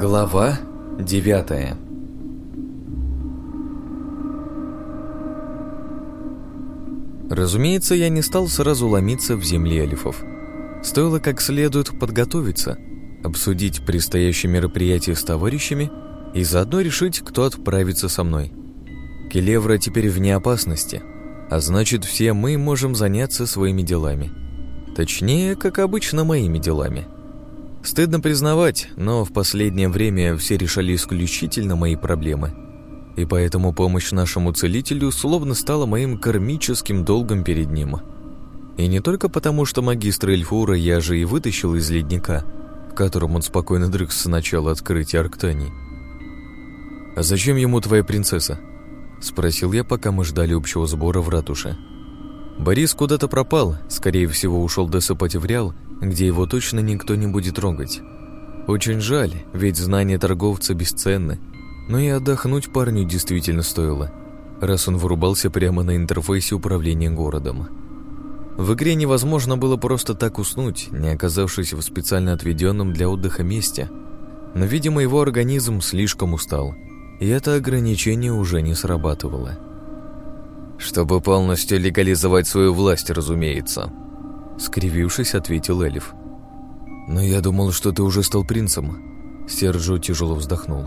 Глава девятая Разумеется, я не стал сразу ломиться в земли эльфов. Стоило как следует подготовиться, обсудить предстоящее мероприятие с товарищами и заодно решить, кто отправится со мной. Келевра теперь вне опасности, а значит, все мы можем заняться своими делами. Точнее, как обычно, моими делами. Стыдно признавать, но в последнее время все решали исключительно мои проблемы. И поэтому помощь нашему целителю словно стала моим кармическим долгом перед ним. И не только потому, что магистра Эльфура я же и вытащил из ледника, в котором он спокойно дрых с начала открытия Арктании. «А зачем ему твоя принцесса?» — спросил я, пока мы ждали общего сбора в ратуше. Борис куда-то пропал, скорее всего, ушел досыпать в Реал, где его точно никто не будет трогать. Очень жаль, ведь знания торговца бесценны, но и отдохнуть парню действительно стоило, раз он вырубался прямо на интерфейсе управления городом. В игре невозможно было просто так уснуть, не оказавшись в специально отведенном для отдыха месте, но, видимо, его организм слишком устал — и это ограничение уже не срабатывало. «Чтобы полностью легализовать свою власть, разумеется», — скривившись, ответил Элиф. «Но я думал, что ты уже стал принцем». Серджо тяжело вздохнул.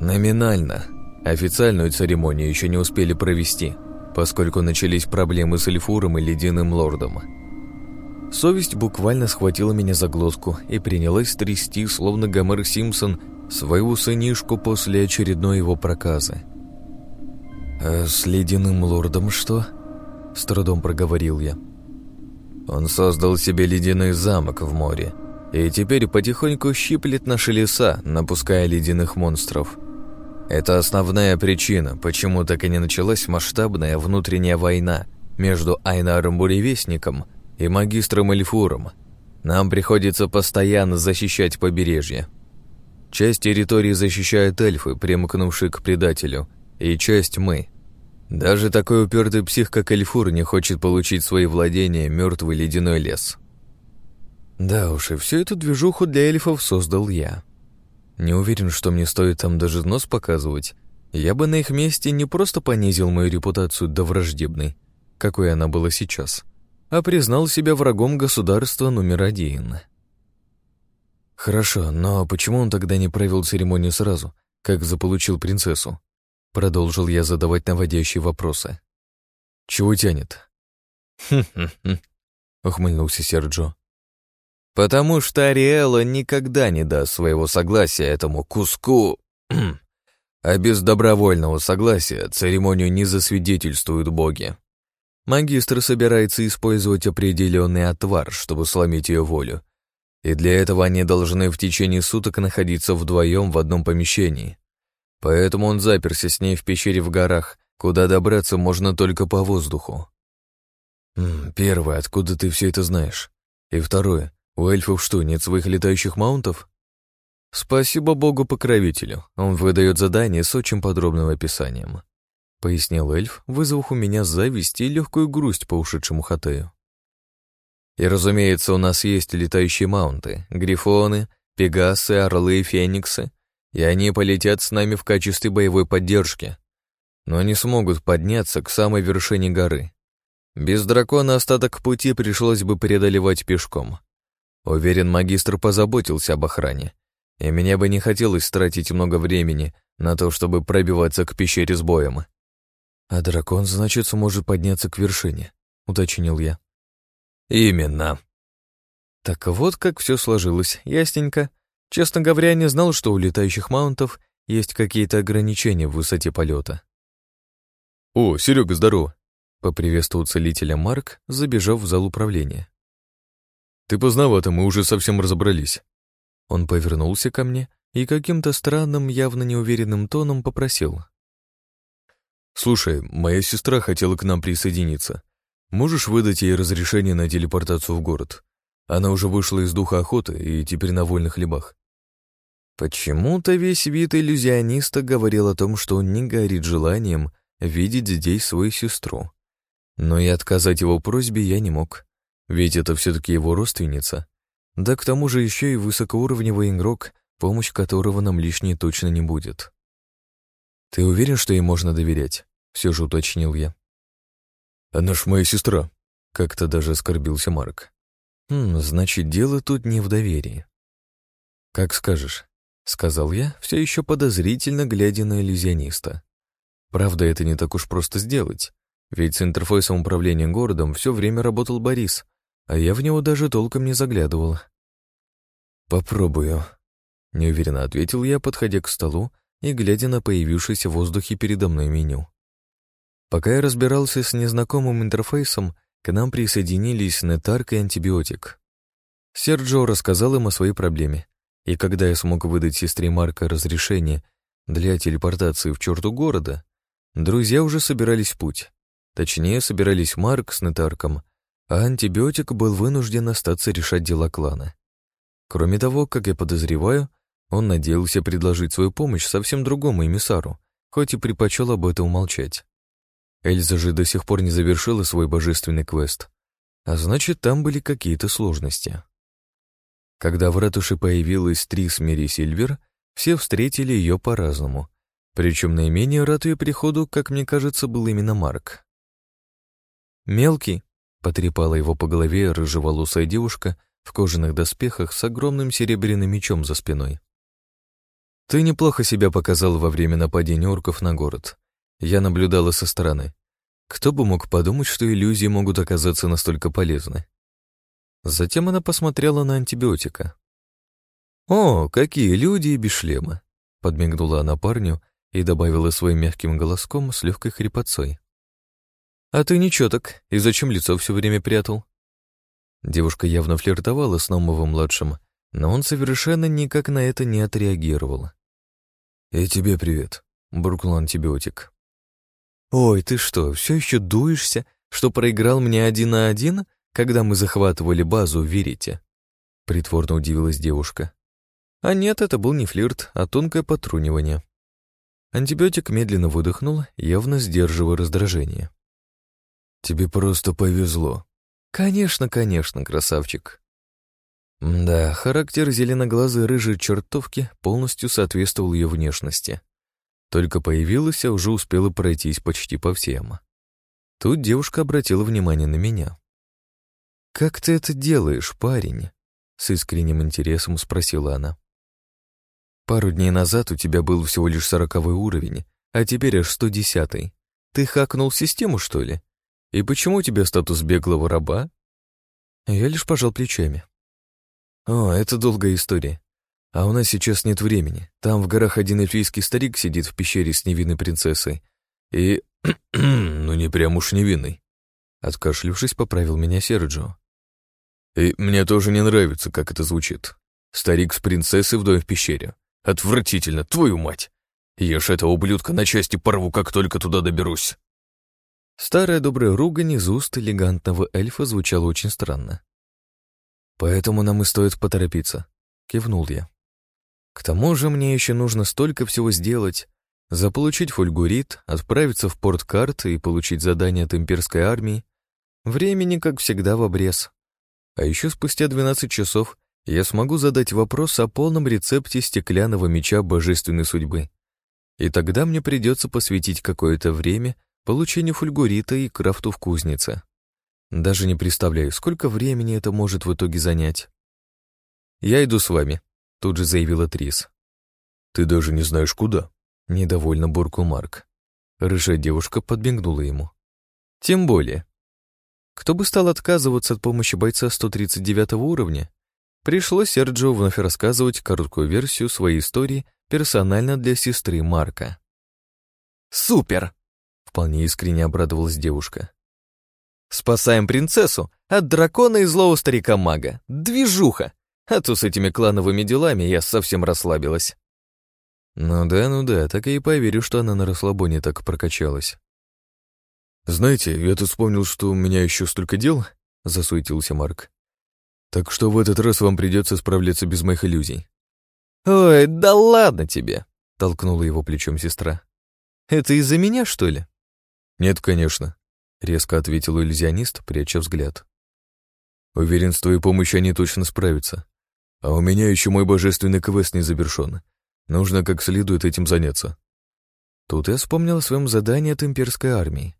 «Номинально. Официальную церемонию еще не успели провести, поскольку начались проблемы с Эльфуром и Ледяным Лордом». Совесть буквально схватила меня за глотку и принялась трясти, словно Гомер Симпсон своего сынишку после очередной его проказы. «А с ледяным лордом что?» — с трудом проговорил я. «Он создал себе ледяной замок в море и теперь потихоньку щиплет наши леса, напуская ледяных монстров. Это основная причина, почему так и не началась масштабная внутренняя война между Айнаром-буревестником и магистром Эльфуром. Нам приходится постоянно защищать побережье». Часть территории защищают эльфы, примкнувшие к предателю, и часть мы. Даже такой упертый псих, как Эльфур, не хочет получить свои владения мертвый ледяной лес. Да уж, и всю эту движуху для эльфов создал я. Не уверен, что мне стоит там даже нос показывать. Я бы на их месте не просто понизил мою репутацию до враждебной, какой она была сейчас, а признал себя врагом государства номер один. «Хорошо, но почему он тогда не провел церемонию сразу, как заполучил принцессу?» Продолжил я задавать наводящие вопросы. «Чего тянет?» «Хм-хм-хм», — ухмыльнулся Серджо. «Потому что Ариэла никогда не даст своего согласия этому куску, а без добровольного согласия церемонию не засвидетельствуют боги. Магистр собирается использовать определенный отвар, чтобы сломить ее волю, и для этого они должны в течение суток находиться вдвоем в одном помещении. Поэтому он заперся с ней в пещере в горах, куда добраться можно только по воздуху. Первое, откуда ты все это знаешь? И второе, у эльфов что, нет своих летающих маунтов? Спасибо богу-покровителю, он выдает задание с очень подробным описанием. Пояснил эльф, вызвав у меня зависть и легкую грусть по ушедшему хатею. И, разумеется, у нас есть летающие маунты, грифоны, пегасы, орлы и фениксы, и они полетят с нами в качестве боевой поддержки. Но не смогут подняться к самой вершине горы. Без дракона остаток пути пришлось бы преодолевать пешком. Уверен, магистр позаботился об охране, и мне бы не хотелось тратить много времени на то, чтобы пробиваться к пещере с боем. «А дракон, значит, сможет подняться к вершине», — уточнил я. «Именно». Так вот как все сложилось, ясненько. Честно говоря, не знал, что у летающих маунтов есть какие-то ограничения в высоте полета. «О, Серега, здорово!» — поприветствовал целителя Марк, забежав в зал управления. «Ты поздновато, мы уже совсем разобрались». Он повернулся ко мне и каким-то странным, явно неуверенным тоном попросил. «Слушай, моя сестра хотела к нам присоединиться. Можешь выдать ей разрешение на телепортацию в город? Она уже вышла из духа охоты и теперь на вольных хлебах. Почему-то весь вид иллюзиониста говорил о том, что он не горит желанием видеть здесь свою сестру. Но и отказать его просьбе я не мог, ведь это все-таки его родственница. Да к тому же еще и высокоуровневый игрок, помощь которого нам лишней точно не будет. «Ты уверен, что ей можно доверять?» — все же уточнил я. «Она ж моя сестра», — как-то даже оскорбился Марк. «Хм, значит, дело тут не в доверии». «Как скажешь», — сказал я, все еще подозрительно глядя на иллюзиониста. «Правда, это не так уж просто сделать, ведь с интерфейсом управления городом все время работал Борис, а я в него даже толком не заглядывал». «Попробую», — неуверенно ответил я, подходя к столу и глядя на появившееся в воздухе передо мной меню. Пока я разбирался с незнакомым интерфейсом, к нам присоединились Нетарк и антибиотик. Серджо рассказал им о своей проблеме, и когда я смог выдать сестре Марка разрешение для телепортации в черту города, друзья уже собирались в путь. Точнее, собирались Марк с Нетарком, а антибиотик был вынужден остаться решать дела клана. Кроме того, как я подозреваю, он надеялся предложить свою помощь совсем другому эмиссару, хоть и предпочел об этом умолчать. Эльза же до сих пор не завершила свой божественный квест, а значит, там были какие-то сложности. Когда в ратуше появилась Трис Мери Сильвер, все встретили ее по-разному, причем наименее рад ее приходу, как мне кажется, был именно Марк. «Мелкий», — потрепала его по голове рыжеволосая девушка в кожаных доспехах с огромным серебряным мечом за спиной. «Ты неплохо себя показал во время нападения орков на город. Я наблюдала со стороны. Кто бы мог подумать, что иллюзии могут оказаться настолько полезны?» Затем она посмотрела на антибиотика. «О, какие люди без шлема!» — подмигнула она парню и добавила своим мягким голоском с легкой хрипотцой. «А ты ничего так, и зачем лицо все время прятал?» Девушка явно флиртовала с Номовым-младшим, но он совершенно никак на это не отреагировал. «И тебе привет», — буркнул антибиотик. «Ой, ты что, все еще дуешься, что проиграл мне один на один?» когда мы захватывали базу Верите?» Притворно удивилась девушка. А нет, это был не флирт, а тонкое потрунивание. Антибиотик медленно выдохнул, явно сдерживая раздражение. «Тебе просто повезло». «Конечно, конечно, красавчик». Да, характер зеленоглазой рыжей чертовки полностью соответствовал ее внешности. Только появилась, а уже успела пройтись почти по всем. Тут девушка обратила внимание на меня. «Как ты это делаешь, парень?» — с искренним интересом спросила она. «Пару дней назад у тебя был всего лишь сороковой уровень, а теперь аж сто десятый. Ты хакнул систему, что ли? И почему у тебя статус беглого раба?» Я лишь пожал плечами. «О, это долгая история. А у нас сейчас нет времени. Там в горах один эльфийский старик сидит в пещере с невинной принцессой. И... ну, не прям уж невинный. Откашлившись, поправил меня Серджио. И мне тоже не нравится, как это звучит. Старик с принцессой вдвоем в пещере. Отвратительно, твою мать! Я ж этого ублюдка на части порву, как только туда доберусь. Старая добрая ругань из уст элегантного эльфа звучала очень странно. «Поэтому нам и стоит поторопиться», — кивнул я. «К тому же мне еще нужно столько всего сделать. Заполучить фульгурит, отправиться в порт карт и получить задание от имперской армии. Времени, как всегда, в обрез. А еще спустя 12 часов я смогу задать вопрос о полном рецепте стеклянного меча божественной судьбы. И тогда мне придется посвятить какое-то время получению фульгурита и крафту в кузнице. Даже не представляю, сколько времени это может в итоге занять. «Я иду с вами», — тут же заявила Трис. «Ты даже не знаешь, куда?» — недовольно буркнул Марк. Рыжая девушка подбегнула ему. «Тем более. Кто бы стал отказываться от помощи бойца 139 уровня? Пришлось Серджио вновь рассказывать короткую версию своей истории персонально для сестры Марка. «Супер!» — вполне искренне обрадовалась девушка. «Спасаем принцессу от дракона и злого старика-мага. Движуха! А то с этими клановыми делами я совсем расслабилась». Ну да, ну да, так и поверю, что она на расслабоне так прокачалась. «Знаете, я тут вспомнил, что у меня еще столько дел», — засуетился Марк. «Так что в этот раз вам придется справляться без моих иллюзий». «Ой, да ладно тебе», — толкнула его плечом сестра. «Это из-за меня, что ли?» «Нет, конечно», — резко ответил иллюзионист, пряча взгляд. «Уверен, с твоей помощью они точно справятся. А у меня еще мой божественный квест не завершен. Нужно как следует этим заняться. Тут я вспомнил о своем задании от имперской армии.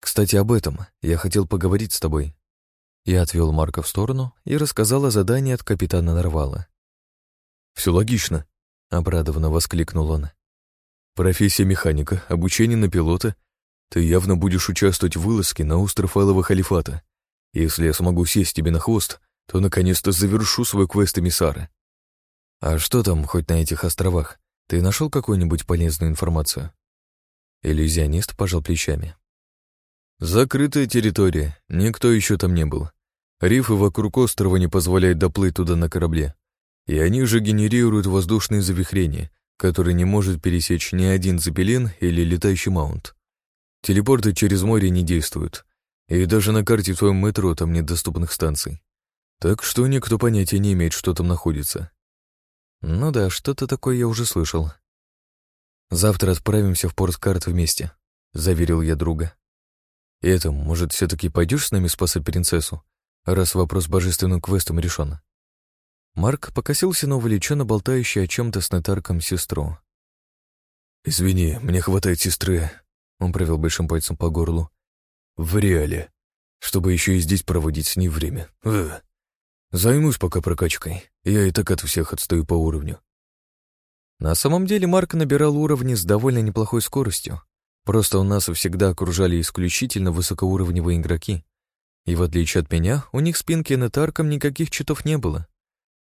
Кстати, об этом я хотел поговорить с тобой. Я отвел Марка в сторону и рассказал о задании от капитана Нарвала. «Все логично», — обрадованно воскликнул он. «Профессия механика, обучение на пилота. Ты явно будешь участвовать в вылазке на остров Алого Халифата. Если я смогу сесть тебе на хвост, то наконец-то завершу свой квест эмиссара». «А что там хоть на этих островах? Ты нашел какую-нибудь полезную информацию?» Иллюзионист пожал плечами. «Закрытая территория, никто еще там не был. Рифы вокруг острова не позволяют доплыть туда на корабле, и они же генерируют воздушные завихрения, которые не может пересечь ни один запелен или летающий маунт. Телепорты через море не действуют, и даже на карте в твоем метро там нет доступных станций. Так что никто понятия не имеет, что там находится. Ну да, что-то такое я уже слышал. Завтра отправимся в Порткарт вместе, заверил я друга. И это, может, все-таки пойдешь с нами спасать принцессу, раз вопрос с божественным квестом решен? Марк покосился на увлеченно болтающую о чем-то с нотарком сестру. «Извини, мне хватает сестры», — он провел большим пальцем по горлу. «В реале, чтобы еще и здесь проводить с ней время. Ugh. Займусь пока прокачкой. Я и так от всех отстаю по уровню. На самом деле Марк набирал уровни с довольно неплохой скоростью. Просто у нас всегда окружали исключительно высокоуровневые игроки. И в отличие от меня, у них с Пинки и Нетарком никаких читов не было.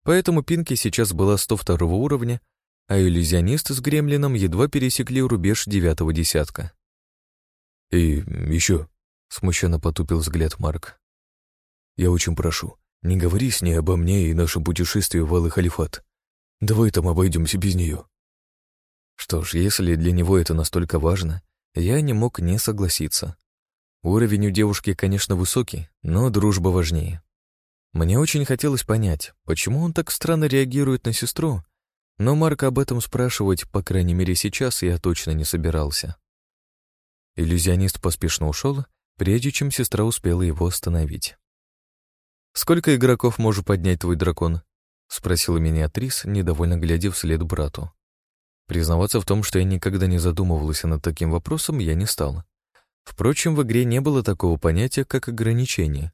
Поэтому Пинки сейчас была 102 уровня, а иллюзионист с Гремлином едва пересекли рубеж девятого десятка. «И еще», — смущенно потупил взгляд Марк, — «я очень прошу, не говори с ней обо мне и нашем путешествии в Алый Халифат. Давай там обойдемся без нее. Что ж, если для него это настолько важно, я не мог не согласиться. Уровень у девушки, конечно, высокий, но дружба важнее. Мне очень хотелось понять, почему он так странно реагирует на сестру, но Марка об этом спрашивать, по крайней мере сейчас, я точно не собирался. Иллюзионист поспешно ушел, прежде чем сестра успела его остановить. «Сколько игроков может поднять твой дракон?» — спросила меня Трис, недовольно глядя вслед брату. Признаваться в том, что я никогда не задумывался над таким вопросом, я не стал. Впрочем, в игре не было такого понятия, как ограничение.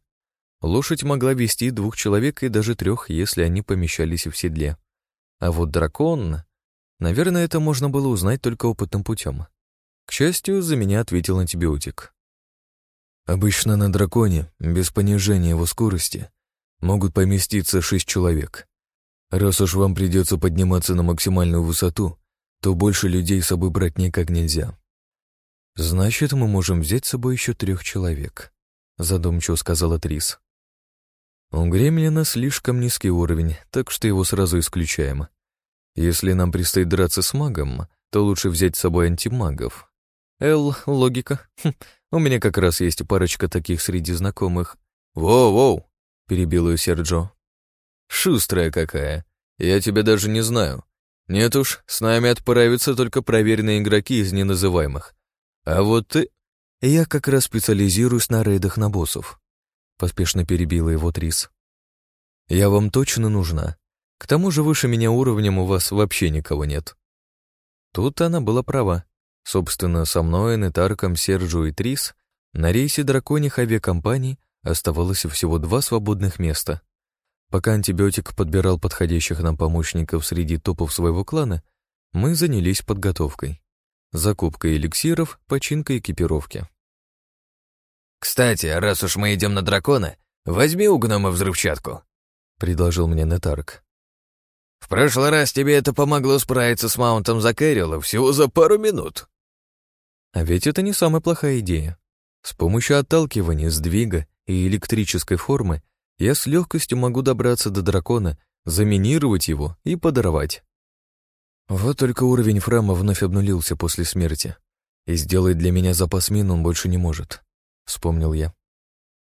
Лошадь могла вести двух человек и даже трех, если они помещались в седле. А вот дракон... Наверное, это можно было узнать только опытным путем. К счастью, за меня ответил антибиотик. Обычно на драконе, без понижения его скорости, могут поместиться шесть человек. Раз уж вам придется подниматься на максимальную высоту, то больше людей с собой брать никак нельзя. Значит, мы можем взять с собой еще трех человек, задумчиво сказала Трис. У Гремлина слишком низкий уровень, так что его сразу исключаем. Если нам предстоит драться с магом, то лучше взять с собой антимагов. Эл, логика. Хм, у меня как раз есть парочка таких среди знакомых. Воу-воу, перебил ее Серджо. Шустрая какая. Я тебя даже не знаю. Нет уж, с нами отправятся только проверенные игроки из неназываемых. А вот ты... Я как раз специализируюсь на рейдах на боссов. Поспешно перебила его Трис. Я вам точно нужна. К тому же выше меня уровнем у вас вообще никого нет. Тут она была права. Собственно, со мной, Нетарком, Серджу и Трис на рейсе драконьих авиакомпаний оставалось всего два свободных места. Пока антибиотик подбирал подходящих нам помощников среди топов своего клана, мы занялись подготовкой. Закупкой эликсиров, починкой экипировки. «Кстати, раз уж мы идем на дракона, возьми у гнома взрывчатку», — предложил мне Нетарк. «В прошлый раз тебе это помогло справиться с маунтом Закэрилла всего за пару минут». А ведь это не самая плохая идея. С помощью отталкивания, сдвига и электрической формы я с легкостью могу добраться до дракона, заминировать его и подорвать. Вот только уровень Фрама вновь обнулился после смерти, и сделать для меня запас мин он больше не может, вспомнил я.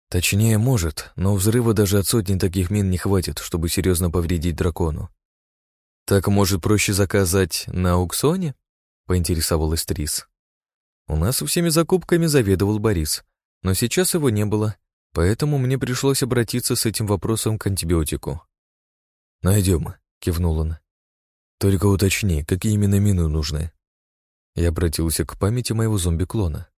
Точнее, может, но взрыва даже от сотни таких мин не хватит, чтобы серьезно повредить дракону. Так, может, проще заказать на аукционе? Поинтересовалась Трис. У нас всеми закупками заведовал Борис, но сейчас его не было, поэтому мне пришлось обратиться с этим вопросом к антибиотику. Найдем, кивнул он. Только уточни, какие именно мины нужны. Я обратился к памяти моего зомби-клона.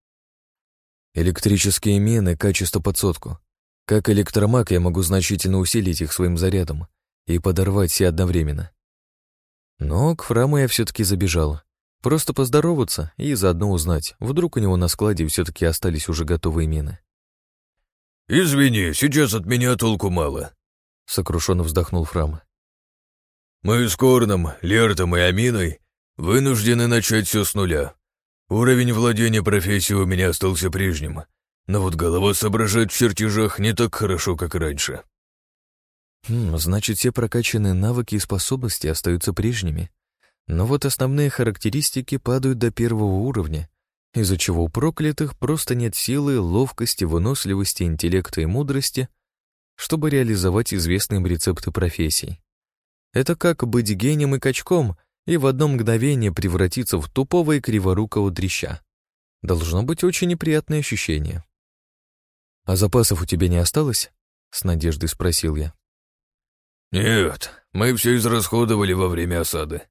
Электрические мины, качество под сотку. Как электромаг я могу значительно усилить их своим зарядом и подорвать все одновременно. Но к Фраму я все-таки забежал. Просто поздороваться и заодно узнать, вдруг у него на складе все-таки остались уже готовые мины. «Извини, сейчас от меня толку мало», — сокрушенно вздохнул Фрам. «Мы с Корном, Лертом и Аминой вынуждены начать все с нуля. Уровень владения профессией у меня остался прежним, но вот голова соображает в чертежах не так хорошо, как раньше». Значит, все прокачанные навыки и способности остаются прежними. Но вот основные характеристики падают до первого уровня, из-за чего у проклятых просто нет силы, ловкости, выносливости, интеллекта и мудрости, чтобы реализовать известные им рецепты профессий. Это как быть гением и качком и в одно мгновение превратиться в тупого и криворукого дрища. Должно быть очень неприятное ощущение. «А запасов у тебя не осталось?» — с надеждой спросил я. «Нет, мы все израсходовали во время осады».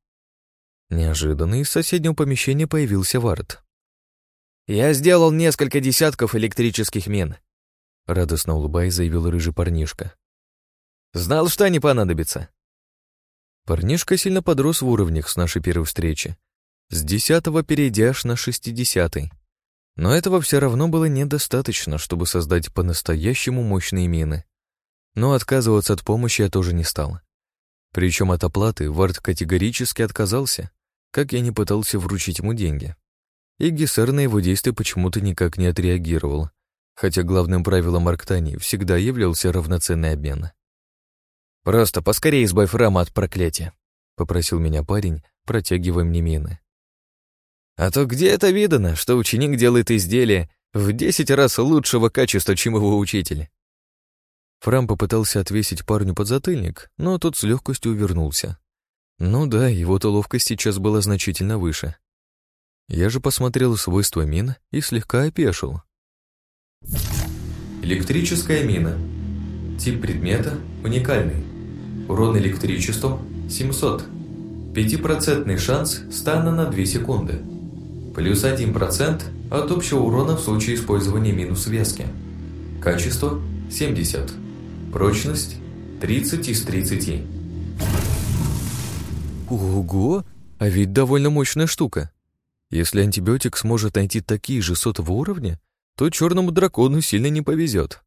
Неожиданно из соседнего помещения появился Вард. «Я сделал несколько десятков электрических мин», — радостно улыбаясь, заявил рыжий парнишка. «Знал, что они понадобятся». Парнишка сильно подрос в уровнях с нашей первой встречи. С десятого перейдя аж на шестидесятый. Но этого все равно было недостаточно, чтобы создать по-настоящему мощные мины. Но отказываться от помощи я тоже не стал. Причем от оплаты Вард категорически отказался, как я не пытался вручить ему деньги. И Гессер на его действия почему-то никак не отреагировал, хотя главным правилом Арктании всегда являлся равноценный обмен. «Просто поскорее избавь Рама от проклятия», — попросил меня парень, протягивая мне мины. «А то где это видано, что ученик делает изделие в десять раз лучшего качества, чем его учитель?» Фрам попытался отвесить парню подзатыльник, но тот с легкостью увернулся. Ну да, его-то ловкость сейчас была значительно выше. Я же посмотрел свойства мин и слегка опешил. Электрическая мина. Тип предмета уникальный. Урон электричеством 700. 5% шанс стана на 2 секунды. Плюс 1% от общего урона в случае использования минус вески. Качество 70. Прочность 30 из 30. Ого, а ведь довольно мощная штука. Если антибиотик сможет найти такие же сотого уровня, то черному дракону сильно не повезет.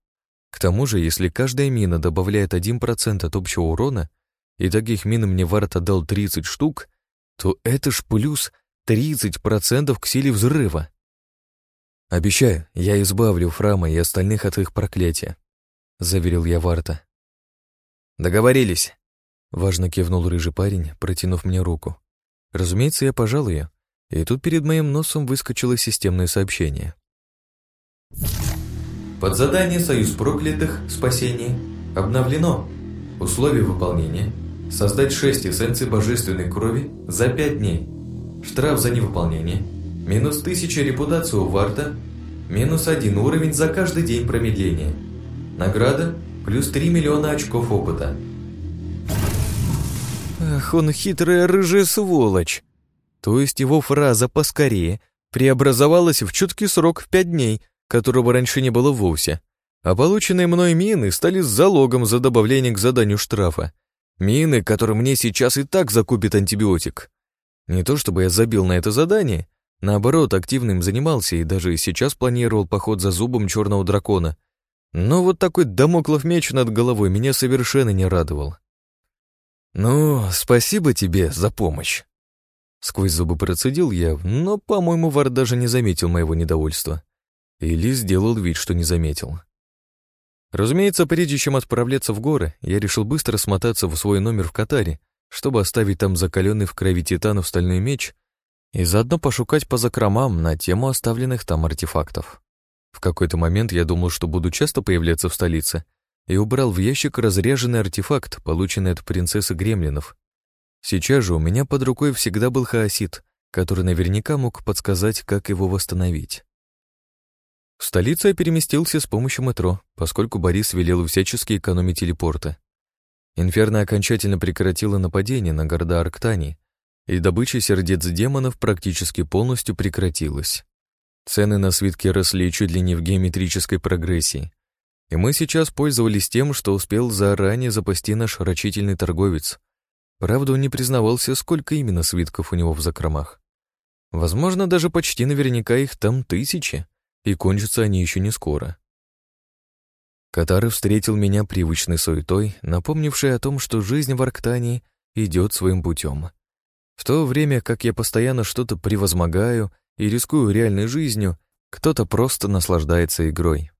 К тому же, если каждая мина добавляет 1% от общего урона, и таких мин мне Вард отдал 30 штук, то это ж плюс 30% к силе взрыва. Обещаю, я избавлю Фрама и остальных от их проклятия. — заверил я Варта. «Договорились», — важно кивнул рыжий парень, протянув мне руку. Разумеется, я пожал ее, и тут перед моим носом выскочило системное сообщение. Под задание «Союз проклятых. Спасение» обновлено. Условия выполнения – создать 6 эссенций божественной крови за 5 дней. Штраф за невыполнение – минус 1000 репутацию Варта, минус 1 уровень за каждый день промедления – Награда – плюс 3 миллиона очков опыта. Ах, он хитрая рыжая сволочь. То есть его фраза «поскорее» преобразовалась в чуткий срок в пять дней, которого раньше не было вовсе. А полученные мной мины стали залогом за добавление к заданию штрафа. Мины, которые мне сейчас и так закупит антибиотик. Не то чтобы я забил на это задание, наоборот, активно им занимался и даже сейчас планировал поход за зубом черного дракона, но вот такой домоклов меч над головой меня совершенно не радовал. «Ну, спасибо тебе за помощь!» Сквозь зубы процедил я, но, по-моему, Вар даже не заметил моего недовольства. Или сделал вид, что не заметил. Разумеется, прежде чем отправляться в горы, я решил быстро смотаться в свой номер в Катаре, чтобы оставить там закаленный в крови титанов стальной меч и заодно пошукать по закромам на тему оставленных там артефактов. В какой-то момент я думал, что буду часто появляться в столице, и убрал в ящик разряженный артефакт, полученный от принцессы Гремлинов. Сейчас же у меня под рукой всегда был хаосит, который наверняка мог подсказать, как его восстановить. В столицу я переместился с помощью метро, поскольку Борис велел всячески экономить телепорты. Инферно окончательно прекратило нападение на города Арктании, и добыча сердец демонов практически полностью прекратилась. Цены на свитки росли чуть ли не в геометрической прогрессии. И мы сейчас пользовались тем, что успел заранее запасти наш рачительный торговец. Правда, он не признавался, сколько именно свитков у него в закромах. Возможно, даже почти наверняка их там тысячи, и кончатся они еще не скоро. Катары встретил меня привычной суетой, напомнившей о том, что жизнь в Арктании идет своим путем. В то время как я постоянно что-то превозмогаю и рискую реальной жизнью, кто-то просто наслаждается игрой.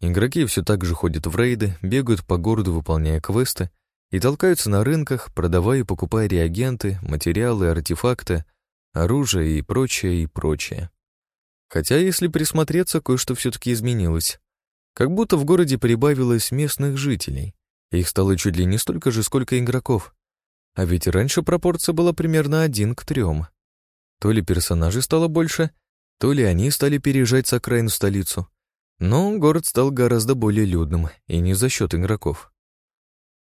Игроки все так же ходят в рейды, бегают по городу, выполняя квесты, и толкаются на рынках, продавая и покупая реагенты, материалы, артефакты, оружие и прочее, и прочее. Хотя, если присмотреться, кое-что все-таки изменилось. Как будто в городе прибавилось местных жителей. Их стало чуть ли не столько же, сколько игроков. А ведь раньше пропорция была примерно один к трем. То ли персонажей стало больше, то ли они стали переезжать с окраин в столицу. Но город стал гораздо более людным, и не за счет игроков.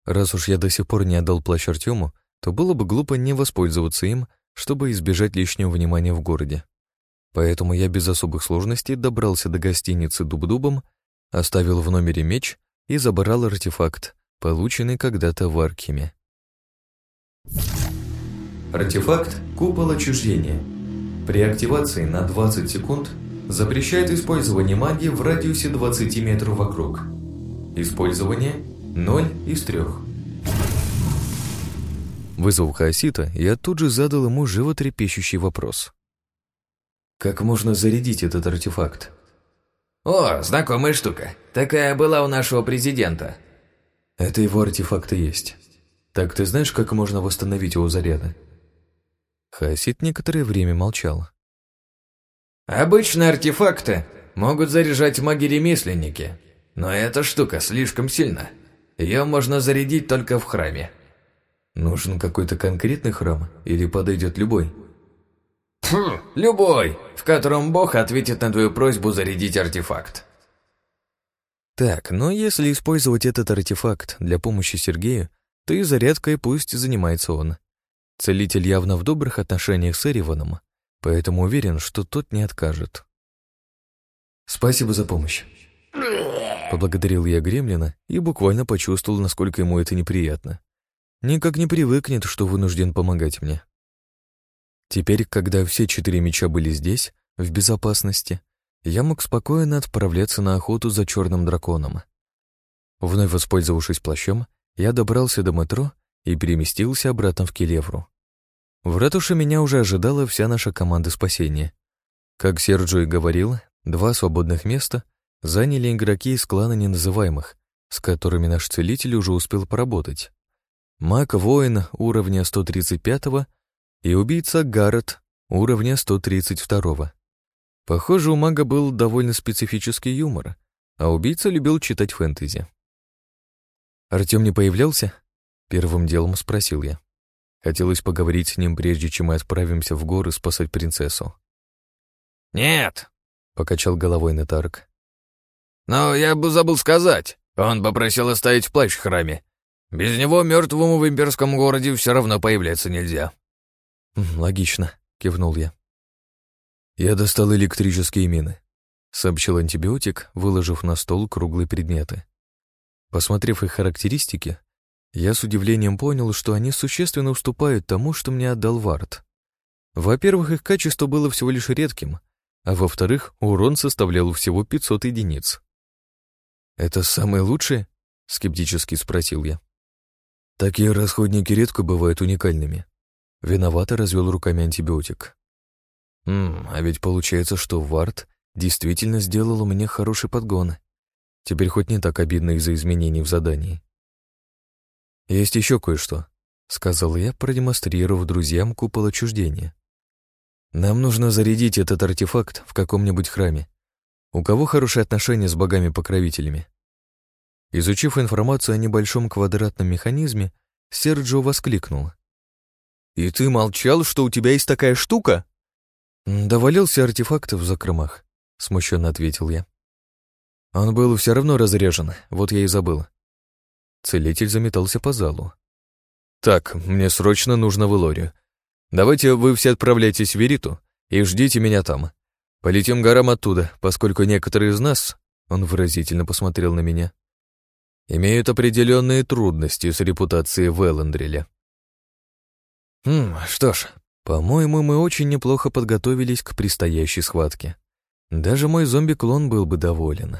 Раз уж я до сих пор не отдал плащ Артему, то было бы глупо не воспользоваться им, чтобы избежать лишнего внимания в городе. Поэтому я без особых сложностей добрался до гостиницы Дуб-Дубом, оставил в номере меч и забрал артефакт, полученный когда-то в Аркеме. Артефакт «Купол отчуждения». При активации на 20 секунд запрещает использование магии в радиусе 20 метров вокруг. Использование 0 из 3. Вызвав Хаосита, я тут же задал ему животрепещущий вопрос. «Как можно зарядить этот артефакт?» «О, знакомая штука. Такая была у нашего президента». «Это его артефакт и есть. Так ты знаешь, как можно восстановить его заряды?» Хаосит некоторое время молчал. «Обычные артефакты могут заряжать маги-ремесленники, но эта штука слишком сильна. Ее можно зарядить только в храме». Нужен какой-то конкретный храм или подойдет любой? Хм, любой, в котором Бог ответит на твою просьбу зарядить артефакт. Так, но если использовать этот артефакт для помощи Сергею, то и зарядкой пусть занимается он. Целитель явно в добрых отношениях с Эриваном, поэтому уверен, что тот не откажет. «Спасибо за помощь», Поблагодарил я Гремлина и буквально почувствовал, насколько ему это неприятно. Никак не привыкнет, что вынужден помогать мне. Теперь, когда все четыре меча были здесь, в безопасности, я мог спокойно отправляться на охоту за черным драконом. Вновь воспользовавшись плащом, я добрался до метро и переместился обратно в Келевру. В ратуше меня уже ожидала вся наша команда спасения. Как Серджо и говорил, два свободных места заняли игроки из клана неназываемых, с которыми наш целитель уже успел поработать. Маг-воин уровня 135 и убийца Гаррет уровня 132. Похоже, у мага был довольно специфический юмор, а убийца любил читать фэнтези. «Артем не появлялся?» — первым делом спросил я. Хотелось поговорить с ним, прежде чем мы отправимся в горы спасать принцессу. «Нет», — покачал головой Нетарк. «Но я бы забыл сказать. Он попросил оставить плащ в храме. Без него мертвому в имперском городе все равно появляться нельзя». «Логично», — кивнул я. «Я достал электрические мины», — сообщил антибиотик, выложив на стол круглые предметы. Посмотрев их характеристики, я с удивлением понял, что они существенно уступают тому, что мне отдал Вард. Во-первых, их качество было всего лишь редким, а во-вторых, урон составлял всего 500 единиц. «Это самое лучшее?» — скептически спросил я. Такие расходники редко бывают уникальными. Виновато развел руками антибиотик. Ммм, а ведь получается, что Вард действительно сделал у меня хороший подгон. Теперь хоть не так обидно из-за изменений в задании. Есть еще кое-что, сказал я, продемонстрировав друзьям купол отчуждения. Нам нужно зарядить этот артефакт в каком-нибудь храме. У кого хорошие отношения с богами-покровителями? Изучив информацию о небольшом квадратном механизме, Серджио воскликнул. «И ты молчал, что у тебя есть такая штука?» «Довалился артефакт в закромах», — смущенно ответил я. «Он был все равно разрежен, вот я и забыл». Целитель заметался по залу. «Так, мне срочно нужно в Илорию. Давайте вы все отправляйтесь в Вериту и ждите меня там. Полетим горам оттуда, поскольку некоторые из нас, он выразительно посмотрел на меня, имеют определенные трудности с репутацией в Эллендриле. Хм, что ж, по-моему, мы очень неплохо подготовились к предстоящей схватке. Даже мой зомби-клон был бы доволен.